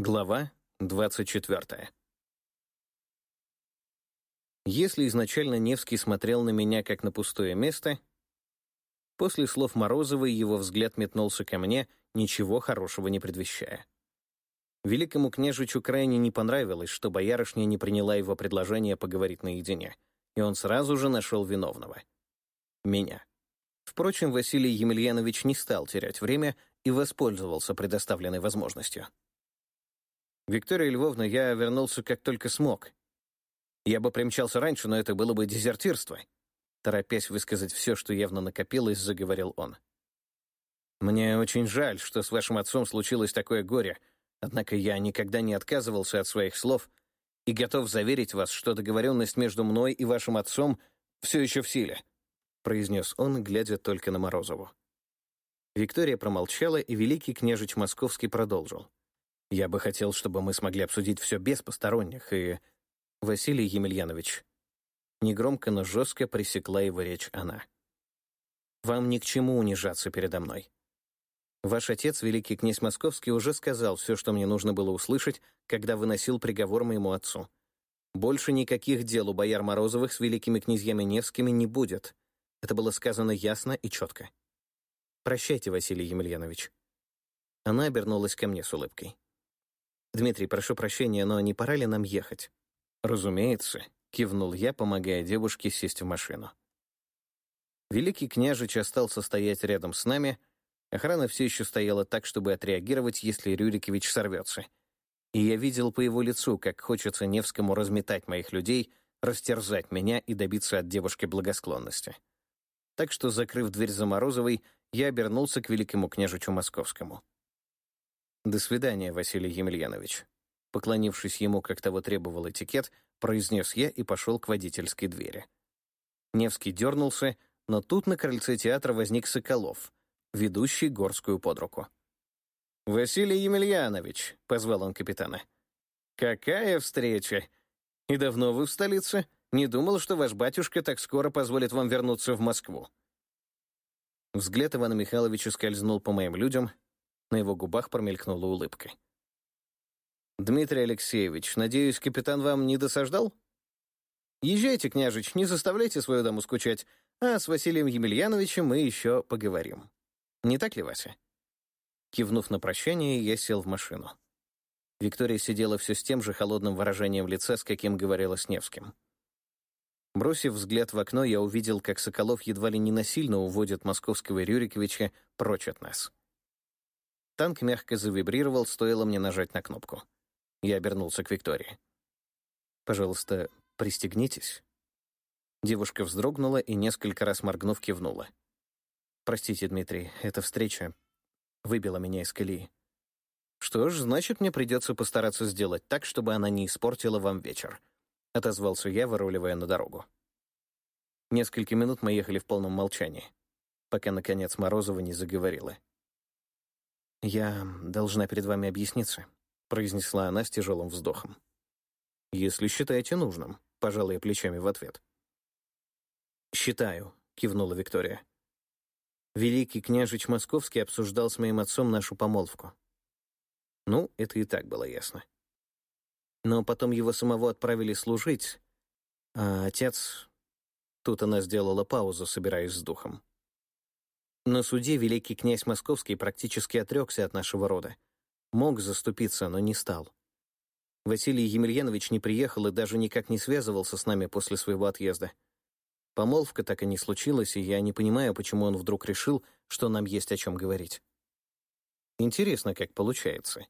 Глава 24. Если изначально Невский смотрел на меня как на пустое место, после слов Морозовой его взгляд метнулся ко мне, ничего хорошего не предвещая. Великому княжичу крайне не понравилось, что боярышня не приняла его предложение поговорить наедине, и он сразу же нашел виновного. Меня. Впрочем, Василий Емельянович не стал терять время и воспользовался предоставленной возможностью. «Виктория Львовна, я вернулся как только смог. Я бы примчался раньше, но это было бы дезертирство». Торопясь высказать все, что явно накопилось, заговорил он. «Мне очень жаль, что с вашим отцом случилось такое горе, однако я никогда не отказывался от своих слов и готов заверить вас, что договоренность между мной и вашим отцом все еще в силе», произнес он, глядя только на Морозову. Виктория промолчала, и великий княжич Московский продолжил. Я бы хотел, чтобы мы смогли обсудить все без посторонних, и... Василий Емельянович. Негромко, но жестко пресекла его речь она. Вам ни к чему унижаться передо мной. Ваш отец, великий князь Московский, уже сказал все, что мне нужно было услышать, когда выносил приговор моему отцу. Больше никаких дел у бояр Морозовых с великими князьями Невскими не будет. Это было сказано ясно и четко. Прощайте, Василий Емельянович. Она обернулась ко мне с улыбкой. «Дмитрий, прошу прощения, но не пора ли нам ехать?» «Разумеется», — кивнул я, помогая девушке сесть в машину. Великий княжич остался стоять рядом с нами, охрана все еще стояла так, чтобы отреагировать, если Рюрикович сорвется. И я видел по его лицу, как хочется Невскому разметать моих людей, растерзать меня и добиться от девушки благосклонности. Так что, закрыв дверь за Морозовой, я обернулся к великому княжичу Московскому. «До свидания, Василий Емельянович». Поклонившись ему, как того требовал этикет, произнес я и пошел к водительской двери. Невский дернулся, но тут на крыльце театра возник Соколов, ведущий горскую под руку. «Василий Емельянович», — позвал он капитана. «Какая встреча! И давно вы в столице? Не думал, что ваш батюшка так скоро позволит вам вернуться в Москву». Взгляд Ивана Михайловича скользнул по моим людям, на его губах промелькнула улыбка. «Дмитрий Алексеевич, надеюсь, капитан вам не досаждал?» «Езжайте, княжич, не заставляйте свою даму скучать, а с Василием Емельяновичем мы еще поговорим. Не так ли, Вася?» Кивнув на прощание, я сел в машину. Виктория сидела все с тем же холодным выражением лица, с каким говорила с Невским. Бросив взгляд в окно, я увидел, как Соколов едва ли не насильно уводит московского Рюриковича прочь от нас. Танк мягко завибрировал, стоило мне нажать на кнопку. Я обернулся к Виктории. «Пожалуйста, пристегнитесь». Девушка вздрогнула и, несколько раз моргнув, кивнула. «Простите, Дмитрий, эта встреча выбила меня из колеи. Что ж, значит, мне придется постараться сделать так, чтобы она не испортила вам вечер», — отозвался я, выруливая на дорогу. Несколько минут мы ехали в полном молчании, пока, наконец, Морозова не заговорила. «Я должна перед вами объясниться», — произнесла она с тяжелым вздохом. «Если считаете нужным», — пожала я плечами в ответ. «Считаю», — кивнула Виктория. Великий княжич Московский обсуждал с моим отцом нашу помолвку. Ну, это и так было ясно. Но потом его самого отправили служить, а отец... Тут она сделала паузу, собираясь с духом. На суде великий князь Московский практически отрекся от нашего рода. Мог заступиться, но не стал. Василий Емельянович не приехал и даже никак не связывался с нами после своего отъезда. Помолвка так и не случилась, и я не понимаю, почему он вдруг решил, что нам есть о чем говорить. Интересно, как получается.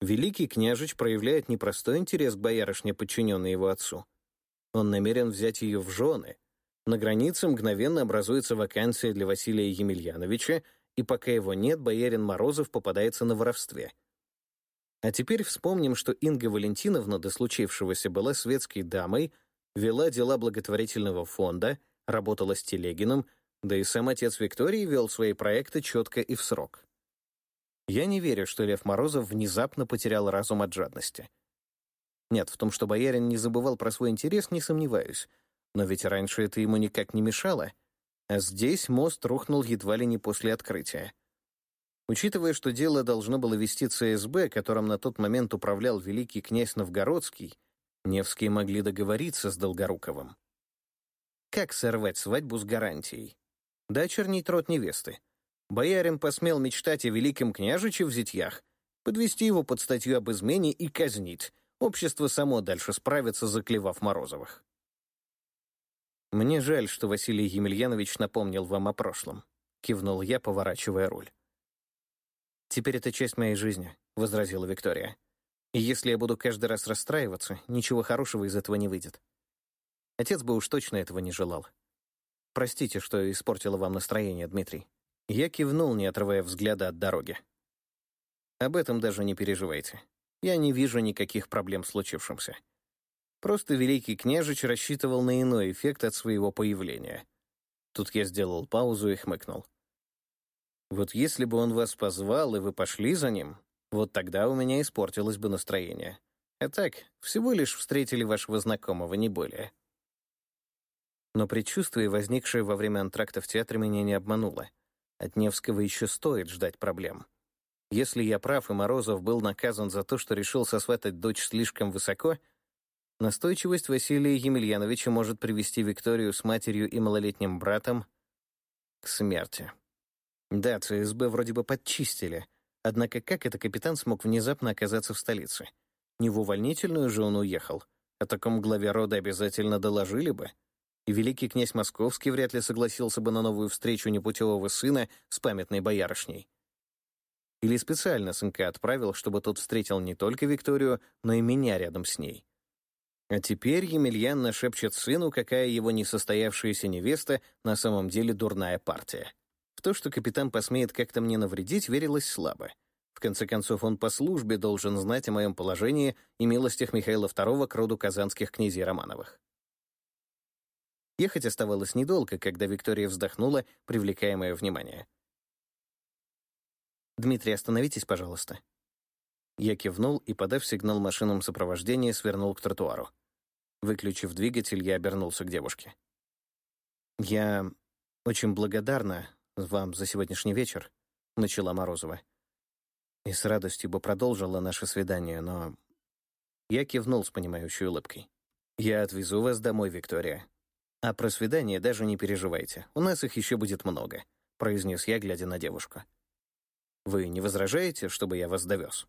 Великий княжич проявляет непростой интерес к боярышне, подчиненной его отцу. Он намерен взять ее в жены — на границе мгновенно образуется вакансия для Василия Емельяновича, и пока его нет, боярин Морозов попадается на воровстве. А теперь вспомним, что Инга Валентиновна до случившегося была светской дамой, вела дела благотворительного фонда, работала с Телегиным, да и сам отец Виктории вел свои проекты четко и в срок. Я не верю, что Лев Морозов внезапно потерял разум от жадности. Нет, в том, что боярин не забывал про свой интерес, не сомневаюсь — но ведь раньше это ему никак не мешало. А здесь мост рухнул едва ли не после открытия. Учитывая, что дело должно было вести ЦСБ, которым на тот момент управлял великий князь Новгородский, Невские могли договориться с Долгоруковым. Как сорвать свадьбу с гарантией? Да очернить рот невесты. Боярин посмел мечтать о великом княжиче в зятьях, подвести его под статью об измене и казнить. Общество само дальше справится, заклевав Морозовых. «Мне жаль, что Василий Емельянович напомнил вам о прошлом», — кивнул я, поворачивая руль. «Теперь это часть моей жизни», — возразила Виктория. «И если я буду каждый раз расстраиваться, ничего хорошего из этого не выйдет. Отец бы уж точно этого не желал. Простите, что испортила вам настроение, Дмитрий». Я кивнул, не отрывая взгляда от дороги. «Об этом даже не переживайте. Я не вижу никаких проблем случившимся. Просто великий княжич рассчитывал на иной эффект от своего появления. Тут я сделал паузу и хмыкнул. Вот если бы он вас позвал, и вы пошли за ним, вот тогда у меня испортилось бы настроение. А так, всего лишь встретили вашего знакомого, не более. Но предчувствие, возникшее во время антракта в театре, меня не обмануло. От Невского еще стоит ждать проблем. Если я прав, и Морозов был наказан за то, что решил сосватать дочь слишком высоко, настойчивость Василия Емельяновича может привести Викторию с матерью и малолетним братом к смерти. Да, ЦСБ вроде бы подчистили. Однако как это капитан смог внезапно оказаться в столице? Не в увольнительную же он уехал. О таком главе рода обязательно доложили бы. И великий князь Московский вряд ли согласился бы на новую встречу непутевого сына с памятной боярышней. Или специально сынка отправил, чтобы тот встретил не только Викторию, но и меня рядом с ней. А теперь Емельян нашепчет сыну, какая его несостоявшаяся невеста на самом деле дурная партия. В то, что капитан посмеет как-то мне навредить, верилось слабо. В конце концов, он по службе должен знать о моем положении и милостях Михаила II к роду казанских князей Романовых. Ехать оставалось недолго, когда Виктория вздохнула, привлекая мое внимание. «Дмитрий, остановитесь, пожалуйста». Я кивнул и, подав сигнал машинам сопровождения, свернул к тротуару. Выключив двигатель, я обернулся к девушке. «Я очень благодарна вам за сегодняшний вечер», — начала Морозова. И с радостью бы продолжила наше свидание, но... Я кивнул с понимающей улыбкой. «Я отвезу вас домой, Виктория. А про свидание даже не переживайте. У нас их еще будет много», — произнес я, глядя на девушку. «Вы не возражаете, чтобы я вас довез?»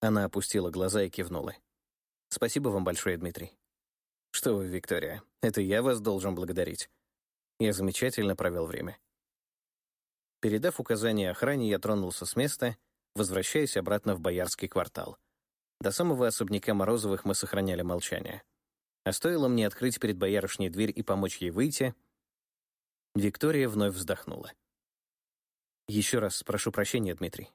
Она опустила глаза и кивнула. «Спасибо вам большое, Дмитрий». «Что вы, Виктория, это я вас должен благодарить. Я замечательно провел время. Передав указание охране, я тронулся с места, возвращаясь обратно в Боярский квартал. До самого особняка Морозовых мы сохраняли молчание. А стоило мне открыть перед боярышней дверь и помочь ей выйти, Виктория вновь вздохнула. «Еще раз прошу прощения, Дмитрий.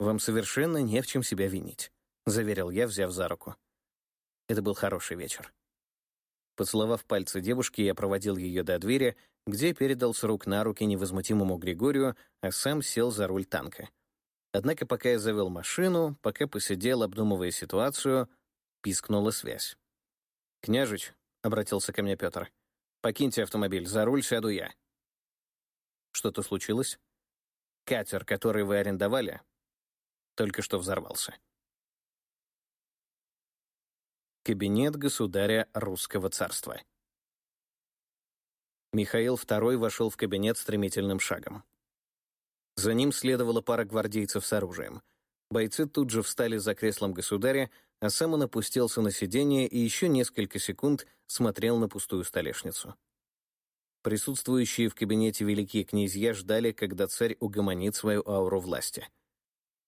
Вам совершенно не в чем себя винить», — заверил я, взяв за руку. Это был хороший вечер. Поцеловав пальцы девушки, я проводил ее до двери, где передал с рук на руки невозмутимому Григорию, а сам сел за руль танка. Однако пока я завел машину, пока посидел, обдумывая ситуацию, пискнула связь. «Княжич», — обратился ко мне Петр, — «покиньте автомобиль, за руль сяду я». «Что-то случилось?» «Катер, который вы арендовали, только что взорвался». Кабинет государя русского царства. Михаил II вошел в кабинет стремительным шагом. За ним следовала пара гвардейцев с оружием. Бойцы тут же встали за креслом государя, а сам он опустился на сиденье и еще несколько секунд смотрел на пустую столешницу. Присутствующие в кабинете великие князья ждали, когда царь угомонит свою ауру власти.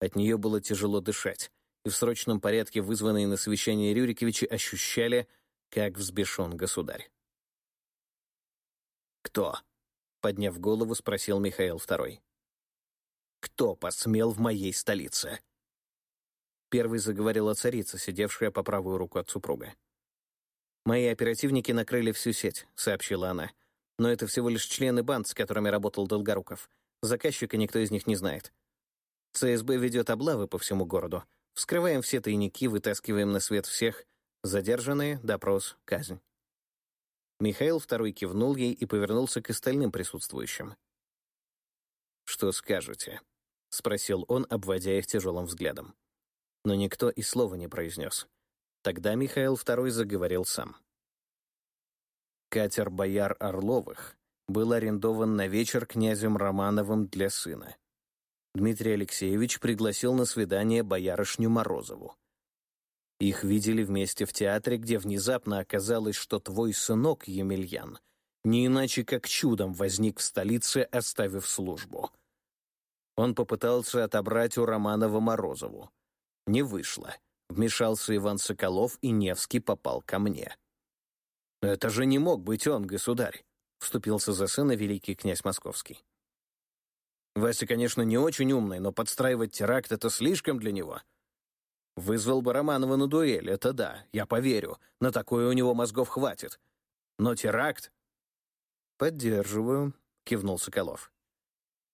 От нее было тяжело дышать и в срочном порядке вызванные на совещание Рюриковичи ощущали, как взбешен государь. «Кто?» — подняв голову, спросил Михаил II. «Кто посмел в моей столице?» Первый заговорил о царице, сидевшая по правую руку от супруга. «Мои оперативники накрыли всю сеть», — сообщила она. «Но это всего лишь члены банд, с которыми работал Долгоруков. Заказчика никто из них не знает. ЦСБ ведет облавы по всему городу, Вскрываем все тайники, вытаскиваем на свет всех. Задержанные, допрос, казнь. Михаил второй кивнул ей и повернулся к остальным присутствующим. «Что скажете?» — спросил он, обводя их тяжелым взглядом. Но никто и слова не произнес. Тогда Михаил II заговорил сам. Катер бояр Орловых был арендован на вечер князем Романовым для сына. Дмитрий Алексеевич пригласил на свидание боярышню Морозову. Их видели вместе в театре, где внезапно оказалось, что твой сынок, Емельян, не иначе как чудом возник в столице, оставив службу. Он попытался отобрать у Романова Морозову. Не вышло. Вмешался Иван Соколов, и Невский попал ко мне. «Это же не мог быть он, государь!» — вступился за сына великий князь Московский. Вася, конечно, не очень умный, но подстраивать теракт — это слишком для него. Вызвал бы Романова на дуэль, это да, я поверю. На такое у него мозгов хватит. Но теракт... «Поддерживаю», — кивнул Соколов.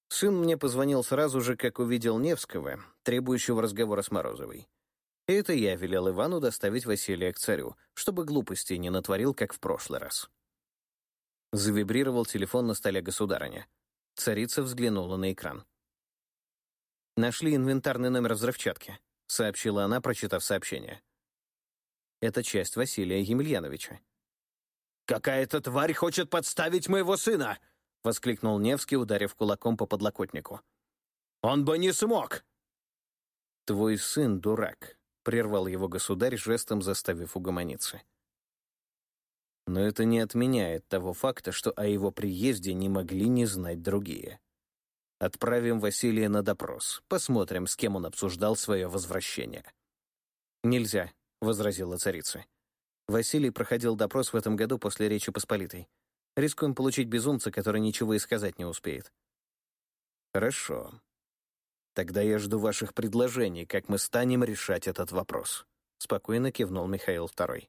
Сын мне позвонил сразу же, как увидел Невского, требующего разговора с Морозовой. И это я велел Ивану доставить Василия к царю, чтобы глупостей не натворил, как в прошлый раз. Завибрировал телефон на столе государыня. Царица взглянула на экран. «Нашли инвентарный номер взрывчатки», — сообщила она, прочитав сообщение. «Это часть Василия Емельяновича». «Какая-то тварь хочет подставить моего сына!» — воскликнул Невский, ударив кулаком по подлокотнику. «Он бы не смог!» «Твой сын дурак», — прервал его государь, жестом заставив угомониться. Но это не отменяет того факта, что о его приезде не могли не знать другие. Отправим Василия на допрос, посмотрим, с кем он обсуждал свое возвращение. «Нельзя», — возразила царица. Василий проходил допрос в этом году после Речи Посполитой. Рискуем получить безумца, который ничего и сказать не успеет. Хорошо. Тогда я жду ваших предложений, как мы станем решать этот вопрос. Спокойно кивнул Михаил II.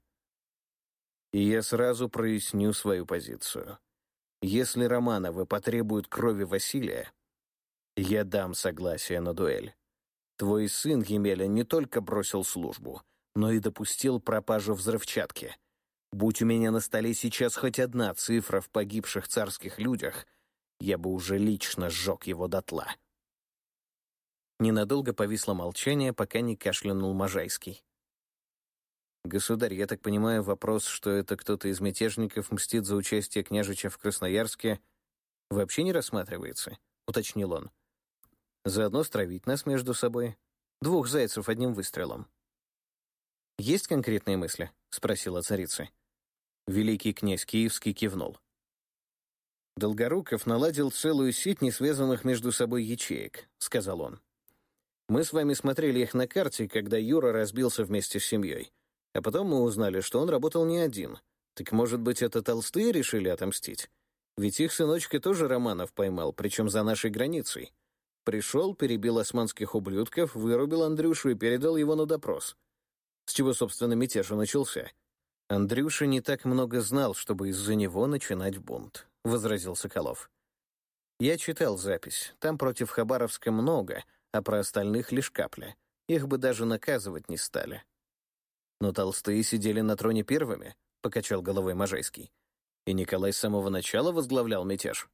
И я сразу проясню свою позицию. Если Романовы потребуют крови Василия, я дам согласие на дуэль. Твой сын Емеля не только бросил службу, но и допустил пропажу взрывчатки — Будь у меня на столе сейчас хоть одна цифра в погибших царских людях, я бы уже лично сжег его дотла. Ненадолго повисло молчание, пока не кашлянул Можайский. «Государь, я так понимаю, вопрос, что это кто-то из мятежников мстит за участие княжича в Красноярске, вообще не рассматривается», — уточнил он. «Заодно стравить нас между собой. Двух зайцев одним выстрелом». «Есть конкретные мысли?» — спросила царица. Великий князь Киевский кивнул. «Долгоруков наладил целую сеть несвязанных между собой ячеек», — сказал он. «Мы с вами смотрели их на карте, когда Юра разбился вместе с семьей. А потом мы узнали, что он работал не один. Так, может быть, это толстые решили отомстить? Ведь их сыночка тоже Романов поймал, причем за нашей границей. Пришел, перебил османских ублюдков, вырубил Андрюшу и передал его на допрос. С чего, собственно, мятеж начался?» «Андрюша не так много знал, чтобы из-за него начинать бунт», — возразил Соколов. «Я читал запись. Там против Хабаровска много, а про остальных лишь капля. Их бы даже наказывать не стали». «Но толстые сидели на троне первыми», — покачал головой Можайский. «И Николай с самого начала возглавлял мятеж».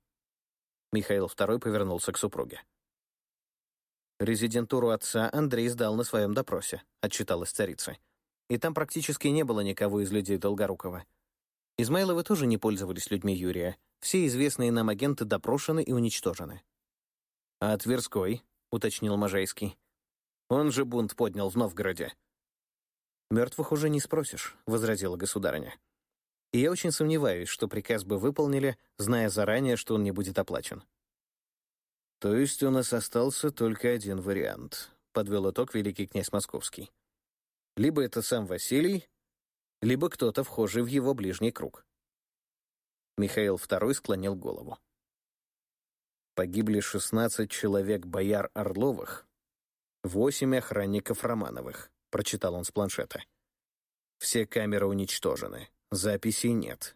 Михаил II повернулся к супруге. «Резидентуру отца Андрей сдал на своем допросе», — отчиталась царица и там практически не было никого из людей Долгорукова. Измайловы тоже не пользовались людьми Юрия. Все известные нам агенты допрошены и уничтожены. «А Тверской?» — уточнил Можайский. «Он же бунт поднял в Новгороде». «Мертвых уже не спросишь», — возразила государыня. «И я очень сомневаюсь, что приказ бы выполнили, зная заранее, что он не будет оплачен». «То есть у нас остался только один вариант», — подвел итог великий князь Московский. Либо это сам Василий, либо кто-то вхожий в его ближний круг. Михаил II склонил голову. Погибли 16 человек бояр Орловых, 8 охранников Романовых, прочитал он с планшета. Все камеры уничтожены, записей нет.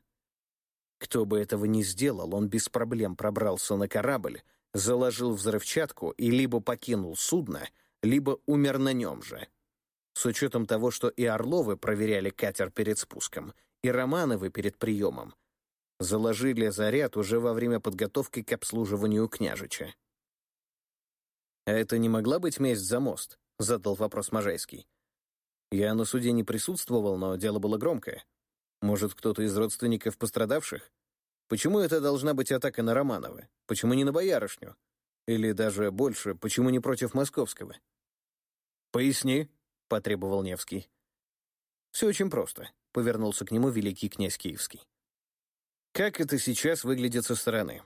Кто бы этого ни сделал, он без проблем пробрался на корабль, заложил взрывчатку и либо покинул судно, либо умер на нем же с учетом того, что и Орловы проверяли катер перед спуском, и Романовы перед приемом. Заложили заряд уже во время подготовки к обслуживанию княжича. «А это не могла быть месть за мост?» — задал вопрос Можайский. «Я на суде не присутствовал, но дело было громкое. Может, кто-то из родственников пострадавших? Почему это должна быть атака на Романова? Почему не на Боярышню? Или даже больше, почему не против Московского?» «Поясни», — потребовал Невский. «Все очень просто», — повернулся к нему великий князь Киевский. «Как это сейчас выглядит со стороны?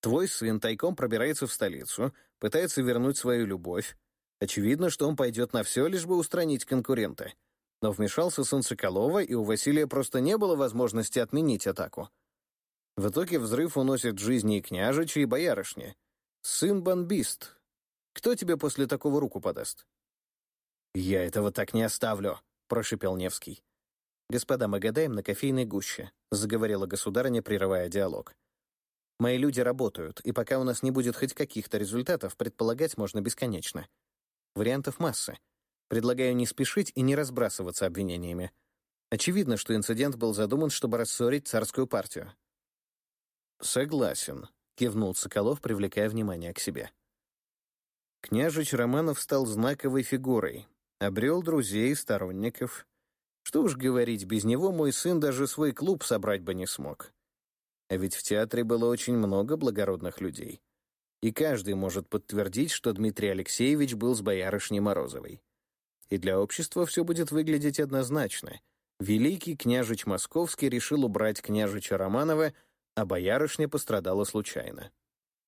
Твой сын тайком пробирается в столицу, пытается вернуть свою любовь. Очевидно, что он пойдет на все, лишь бы устранить конкурента. Но вмешался сын Соколова, и у Василия просто не было возможности отменить атаку. В итоге взрыв уносит жизни и княжича, и боярышни. Сын бомбист. Кто тебе после такого руку подаст? «Я этого так не оставлю», — прошипел Невский. «Господа, мы гадаем на кофейной гуще», — заговорила государыня, прерывая диалог. Мои люди работают, и пока у нас не будет хоть каких-то результатов, предполагать можно бесконечно. Вариантов масса. Предлагаю не спешить и не разбрасываться обвинениями. Очевидно, что инцидент был задуман, чтобы рассорить царскую партию. «Согласен», — кивнул Соколов, привлекая внимание к себе. Княжич Романов стал знаковой фигурой, обрел друзей и сторонников. Что уж говорить, без него мой сын даже свой клуб собрать бы не смог. А ведь в театре было очень много благородных людей. И каждый может подтвердить, что Дмитрий Алексеевич был с боярышней Морозовой. И для общества все будет выглядеть однозначно. Великий княжич Московский решил убрать княжича Романова, а боярышня пострадала случайно.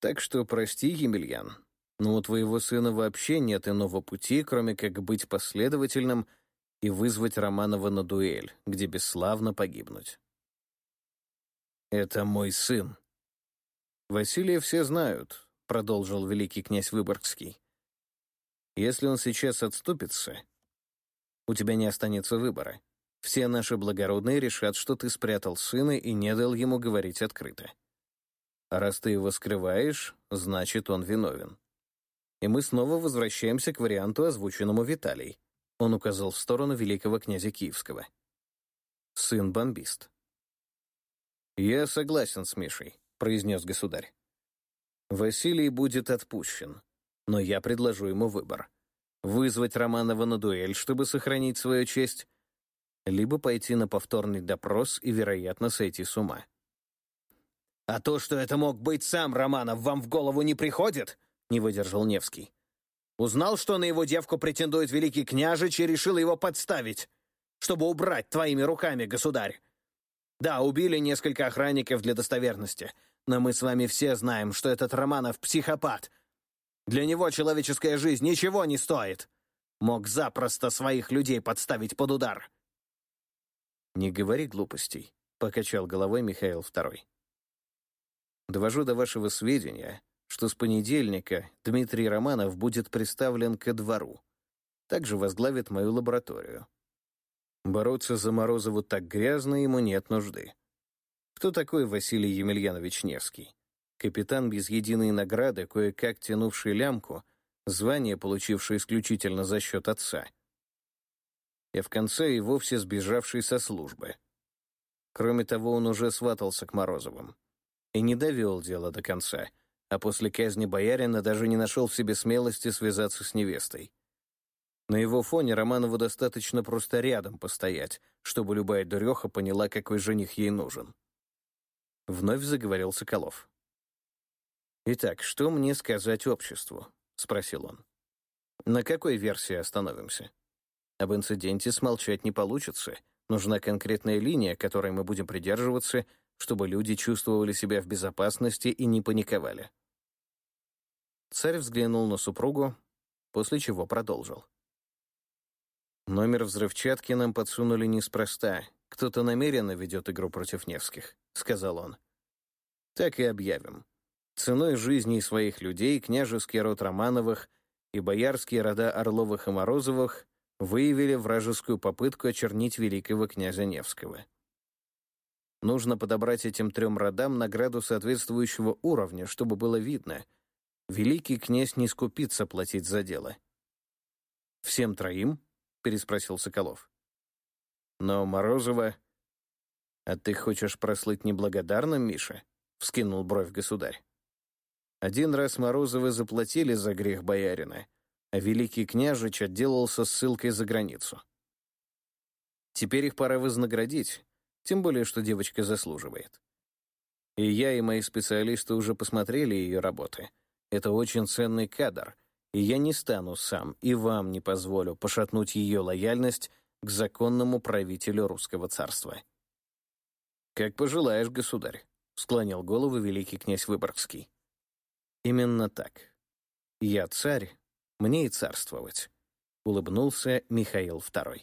Так что прости, Емельян, но у твоего сына вообще нет иного пути, кроме как быть последовательным и вызвать Романова на дуэль, где бесславно погибнуть. «Это мой сын». «Василия все знают», — продолжил великий князь Выборгский. «Если он сейчас отступится, у тебя не останется выбора. Все наши благородные решат, что ты спрятал сына и не дал ему говорить открыто. А раз ты его скрываешь, значит, он виновен. И мы снова возвращаемся к варианту, озвученному Виталий. Он указал в сторону великого князя Киевского. Сын-бомбист. «Я согласен с Мишей», — произнес государь. «Василий будет отпущен, но я предложу ему выбор. Вызвать Романова на дуэль, чтобы сохранить свою честь, либо пойти на повторный допрос и, вероятно, сойти с ума». «А то, что это мог быть сам Романов, вам в голову не приходит?» — не выдержал Невский. «Узнал, что на его девку претендует великий княжич и решил его подставить, чтобы убрать твоими руками, государь. Да, убили несколько охранников для достоверности, но мы с вами все знаем, что этот Романов — психопат. Для него человеческая жизнь ничего не стоит. Мог запросто своих людей подставить под удар. «Не говори глупостей», — покачал головой Михаил II. «Довожу до вашего сведения, что с понедельника Дмитрий Романов будет представлен ко двору. Также возглавит мою лабораторию. Бороться за Морозову так грязно ему нет нужды. Кто такой Василий Емельянович Невский? Капитан без единой награды, кое-как тянувший лямку, звание, получившее исключительно за счет отца. И в конце и вовсе сбежавший со службы. Кроме того, он уже сватался к Морозовым. И не довел дело до конца, а после казни боярина даже не нашел в себе смелости связаться с невестой. На его фоне Романову достаточно просто рядом постоять, чтобы любая дуреха поняла, какой жених ей нужен. Вновь заговорил Соколов. «Итак, что мне сказать обществу?» — спросил он. «На какой версии остановимся? Об инциденте смолчать не получится. Нужна конкретная линия, которой мы будем придерживаться, чтобы люди чувствовали себя в безопасности и не паниковали». Царь взглянул на супругу, после чего продолжил. Номер взрывчатки нам подсунули неспроста. Кто-то намеренно ведет игру против Невских, — сказал он. Так и объявим. Ценой жизни своих людей княжеский род Романовых и боярские рода Орловых и Морозовых выявили вражескую попытку очернить великого князя Невского. Нужно подобрать этим трем родам награду соответствующего уровня, чтобы было видно. Великий князь не скупится платить за дело. Всем троим — переспросил Соколов. «Но Морозова...» «А ты хочешь прослыть неблагодарным, Миша?» — вскинул бровь государь. Один раз Морозовы заплатили за грех боярина, а великий княжич отделался ссылкой за границу. Теперь их пора вознаградить, тем более, что девочка заслуживает. И я, и мои специалисты уже посмотрели ее работы. Это очень ценный кадр, и я не стану сам, и вам не позволю пошатнуть ее лояльность к законному правителю русского царства. «Как пожелаешь, государь», — склонил голову великий князь Выборгский. «Именно так. Я царь, мне и царствовать», — улыбнулся Михаил II.